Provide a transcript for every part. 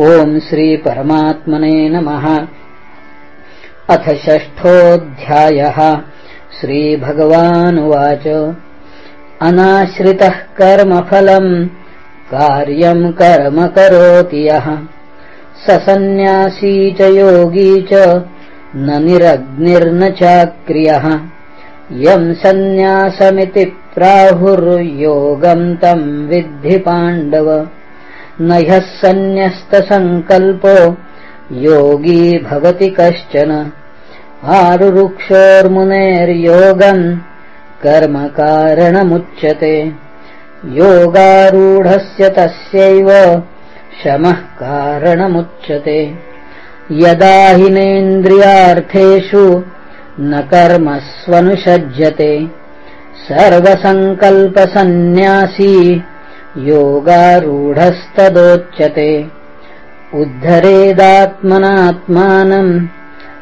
ॐ श्रीपरमात्मने नमः। अथ षष्ठोऽध्यायः। श्रीभगवानुवाच। अनाश्रितः कर्मफलम् कार्यम् कर्म करोति यः। स सन्न्यासी च योगी च न निरग्निर्न चाक्रियः। यम् सन्न्यासमिति प्राहुर्योगम् तम् विद्धि पाण्डव न ह्यः सन्न्यस्तसङ्कल्पो योगी भवति कश्चन। आरुरुक्षोर्मुनेर्योगम् कर्मकारणमुच्यते। योगारूढस्य तस्यैव शमः कारणमुच्यते। यदा हिनेन्द्रियार्थेषु न कर्मस्वनुषज्यते सर्वसङ्कल्पसन्न्यासी योगारूढस्तदोच्यते। उद्धरेदात्मनात्मानम्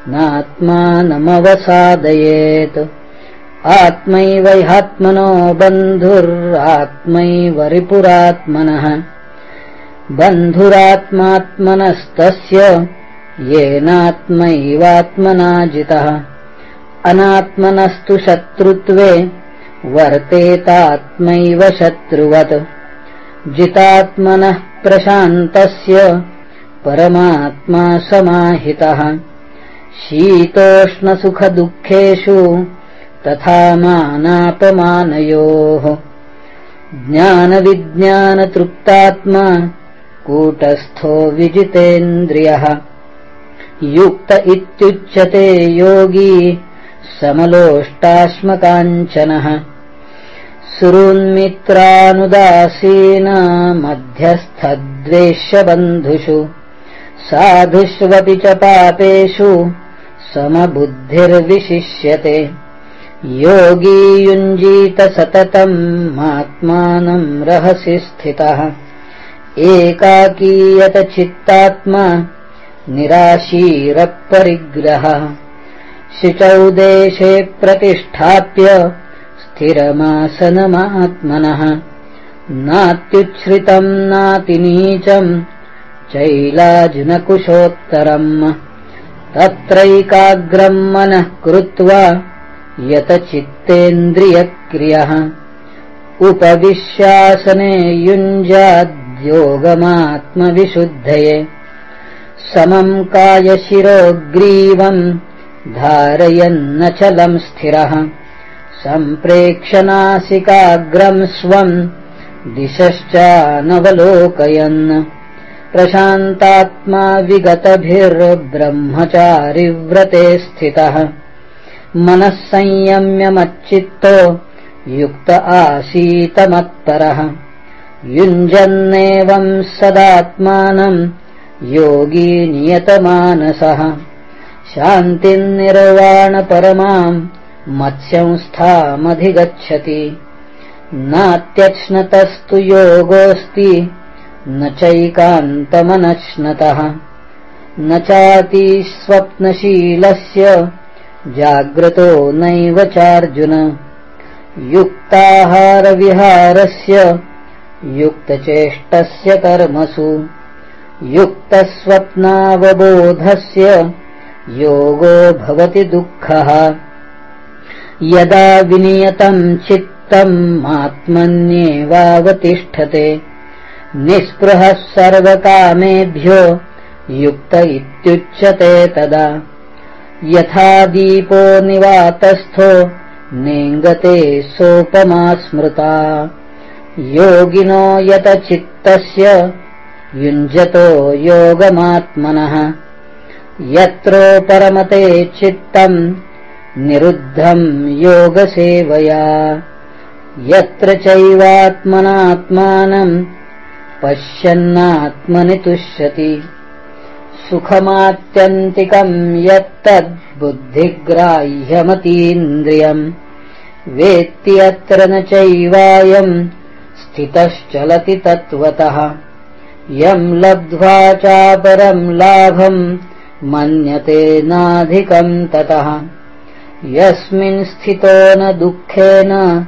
नात्मानमवसादयेत्। आत्मैव ह्यात्मनो बन्धुरात्मैव रिपुरात्मनः। बन्धुरात्मात्मनस्तस्य येनात्मैवात्मना जितः अनात्मनस्तु शत्रुत्वे वर्तेतात्मैव शत्रुवत् जितात्मनः प्रशान्तस्य परमात्मा समाहितः। शीतोष्णसुखदुःखेषु तथा मानापमानयोः। ज्ञानविज्ञानतृप्तात्मा कूटस्थो विजितेन्द्रियः। युक्त इत्युच्यते योगी समलोष्टाश्मकाञ्चनः सुरुन्मित्रानुदासीन मध्यस्थद्वेष्यबन्धुषु साधुष्वपि च पापेषु समबुद्धिर्विशिष्यते। योगी युञ्जीत सततम् आत्मानम् रहसि स्थितः। एकाकीयतचित्तात्मा निराशीरपरिग्रहः। शुचौ देशे प्रतिष्ठाप्य स्थिरमासनमात्मनः। नात्युच्छ्रितम् नातिनीचम् चैलाजिनकुशोत्तरम् तत्रैकाग्रम् मनः कृत्वा यतचित्तेन्द्रियक्रियः। उपविश्यासने युञ्जाद्योगमात्मविशुद्धये। समम् कायशिरोग्रीवम् धारयन्नचलम् स्थिरः सम्प्रेक्षनासिकाग्रम् स्वम् दिशश्चानवलोकयन् प्रशान्तात्मा विगतभिर्ब्रह्मचारिव्रते स्थितः। मनः संयम्यमच्चित्तो युक्त आसीतमत्परः युञ्जन्नेवम् सदात्मानम् योगी नियतमानसः। शान्तिर्निर्वाणपरमाम् मत्स्यंस्थामधिगच्छति। नात्यक्ष्णतस्तु योगोऽस्ति न चैकान्तमनश्नतः न चातिस्वप्नशीलस्य जाग्रतो नैव चार्जुन। युक्ताहारविहारस्य युक्तचेष्टस्य कर्मसु। युक्तस्वप्नावबोधस्य योगो भवति दुःखः यदा विनियतम् चित्तम् आत्मन्येवावतिष्ठते। निःस्पृहः सर्वकामेभ्यो युक्त इत्युच्यते तदा। यथा दीपो निवातस्थो नेङ्गते सोपमा स्मृता। योगिनो यतचित्तस्य युञ्जतो योगमात्मनः। यत्रोपरमते चित्तम् निरुद्धम् योगसेवया। यत्र चैवात्मनात्मानम् पश्यन्नात्मनि तुष्यति। सुखमात्यन्तिकम् यत्तद्बुद्धिग्राह्यमतीन्द्रियम् वेत्ति अत्र न चैवायम् स्थितश्चलति तत्त्वतः। यम् लब्ध्वा चापरम् लाभम् मन्यते नाधिकम् ततः यस्मिन् स्थितो न दुःखेन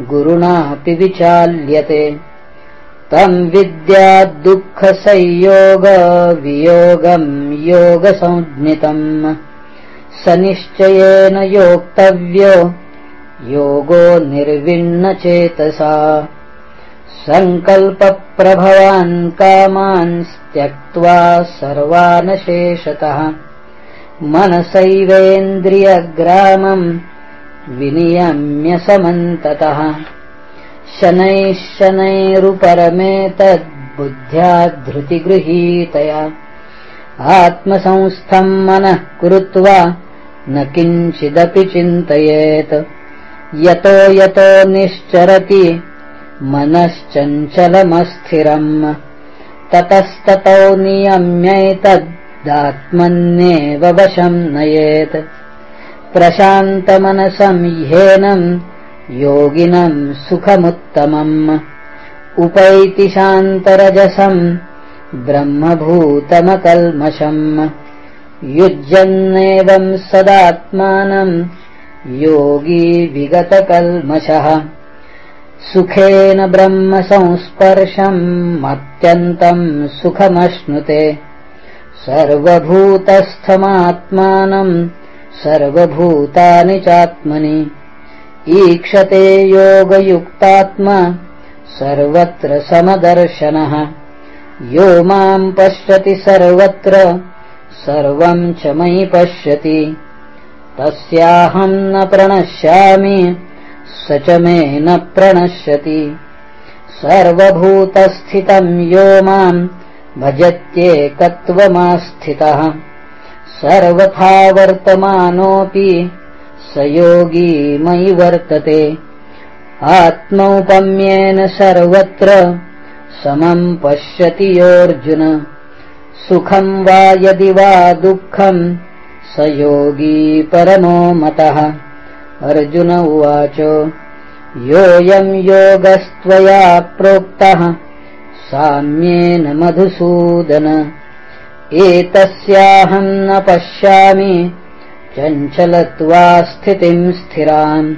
गुरुणापि विचाल्यते। तम् विद्याद्दुःखसंयोगवियोगम् योगसञ्ज्ञितम् स निश्चयेन योक्तव्यो योगो निर्विण्णचेतसा। सङ्कल्पप्रभवान् कामान् त्यक्त्वा सर्वानशेषतः मनसैवेन्द्रियग्रामम् विनियम्य समन्ततः। शनैः शनैरुपरमेतद्बुद्ध्या धृतिगृहीतया आत्मसंस्थम् मनः कृत्वा न किञ्चिदपि चिन्तयेत्। यतो यतो निश्चरति मनश्चञ्चलमस्थिरम्। ततस्ततो नियम्यैतदात्मन्येव वशम् नयेत्। प्रशान्तमनसम् ह्येनम् योगिनम् सुखमुत्तमम्। उपैति शान्तरजसम् ब्रह्मभूतमकल्मषम्। युज्यन्नेवम् सदात्मानम् योगी विगतकल्मषः। सुखेन ब्रह्मसंस्पर्शम् अत्यन्तम् सुखमश्नुते सर्वभूतस्थमात्मानम् सर्वभूतानि चात्मनि। ईक्षते योगयुक्तात्मा सर्वत्र समदर्शनः। यो माम् पश्यति सर्वत्र सर्वम् च मयि पश्यति। तस्याहम् न प्रणश्यामि स च मे न प्रणश्यति। सर्वभूतस्थितम् यो माम् भजत्येकत्वमास्थितः। सर्वथा वर्तमानोऽपि स योगी मयि वर्तते। आत्मौपम्येन सर्वत्र समम् पश्यति योऽर्जुन। सुखम् वा यदि वा दुःखम् स योगी परमो मतः। अर्जुन उवाच योऽयम् योगस्त्वया प्रोक्तः साम्येन मधुसूदन। एतस्याहम् न पश्यामि। चञ्चलत्वास्थितिम् स्थिराम्।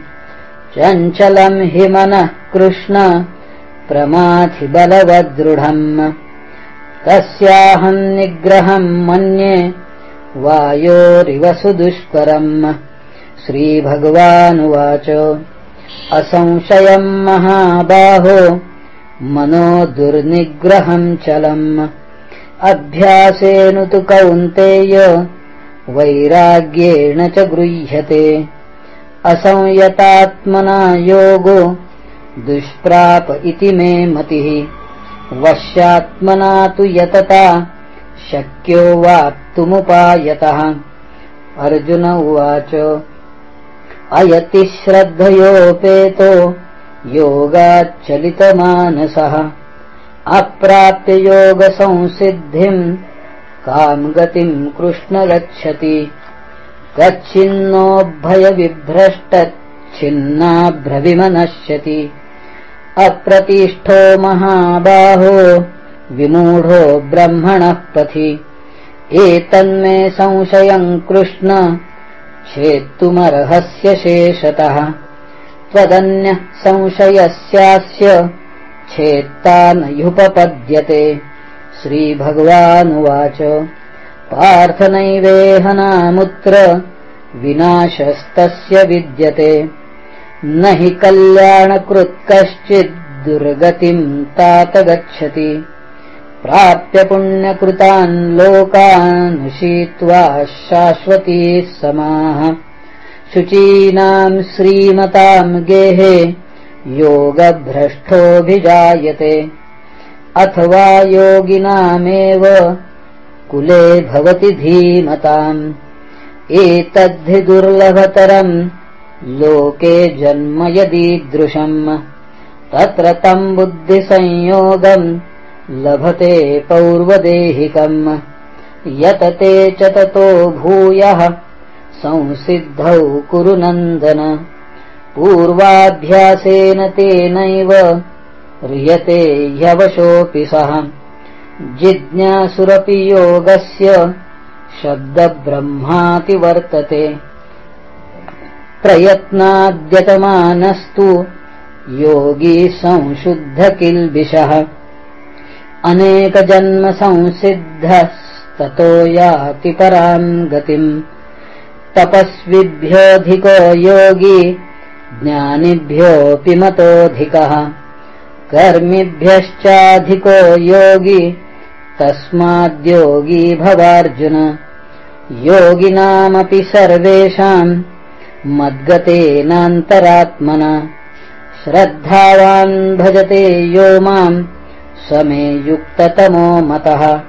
चञ्चलम् हि मनः कृष्ण प्रमाथिबलवदृढम्। तस्याहम् निग्रहम् मन्ये वायोरिव सुदुष्करम्। श्रीभगवानुवाच। असंशयम् महाबाहो मनो दुर्निग्रहम् चलम्। अभ्यासेन तु कौन्तेय वैराग्येण च गृह्यते। असंयतात्मना योगो दुष्प्राप इति मे मतिः। वश्यात्मना तु यतता शक्यो वाप्तुमुपायतः। अर्जुन उवाच अयतिश्रद्धयोपेतो योगाच्चलितमानसः अप्राप्ययोगसंसिद्धिम् काम् गतिम् कृष्ण गच्छति कच्छिन्नोभयविभ्रष्टच्छिन्नाभ्रविमनश्यति अप्रतिष्ठो महाबाहो विमूढो ब्रह्मणः पथि एतन्मे संशयम् कृष्ण छेत्तुमर्हस्य शेषतः त्वदन्यः संशयस्यास्य छेत्ता न ह्युपपद्यते श्रीभगवानुवाच पार्थनैवेहनामुत्र विनाशस्तस्य विद्यते। न हि कल्याणकृत् कश्चिद्दुर्गतिम् तात गच्छति। प्राप्य पुण्यकृतान् लोकानुषीत्वा शाश्वतीः समाः शुचीनाम् श्रीमताम् गेहे योगभ्रष्टोऽभिजायते। अथवा योगिनामेव कुले भवति धीमताम्। एतद्धि दुर्लभतरम् लोके जन्म यदीदृशम्। तत्र तम् बुद्धिसंयोगम् लभते पौर्वदेहिकम्। यतते च ततो भूयः संसिद्धौ कुरु नन्दन। पूर्वाभ्यासेन तेनैव ह्रियते ह्यवशोऽपि सः। जिज्ञासुरपि योगस्य शब्दब्रह्माति वर्तते। प्रयत्नाद्यतमानस्तु योगी संशुद्धकिल्बिषः। अनेकजन्मसंसिद्धस्ततो याति पराम् गतिम् तपस्विभ्योऽधिको योगी ज्ञानिभ्योऽपि मतोऽधिकः। कर्मिभ्यश्चाधिको योगी तस्माद्योगी भवार्जुन। योगिनामपि सर्वेषाम् मद्गतेनान्तरात्मना। श्रद्धावान् भजते यो माम् समे युक्ततमो मतः।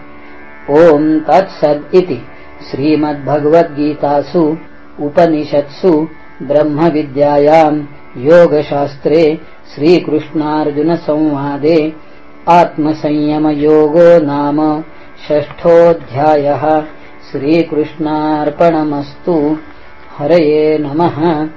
ओम् तत्सद् इति श्रीमद्भगवद्गीतासु उपनिषत्सु ब्रह्मविद्यायाम् योगशास्त्रे श्रीकृष्णार्जुनसंवादे आत्मसंयमयोगो नाम षष्ठोऽध्यायः। श्रीकृष्णार्पणमस्तु। हरये नमः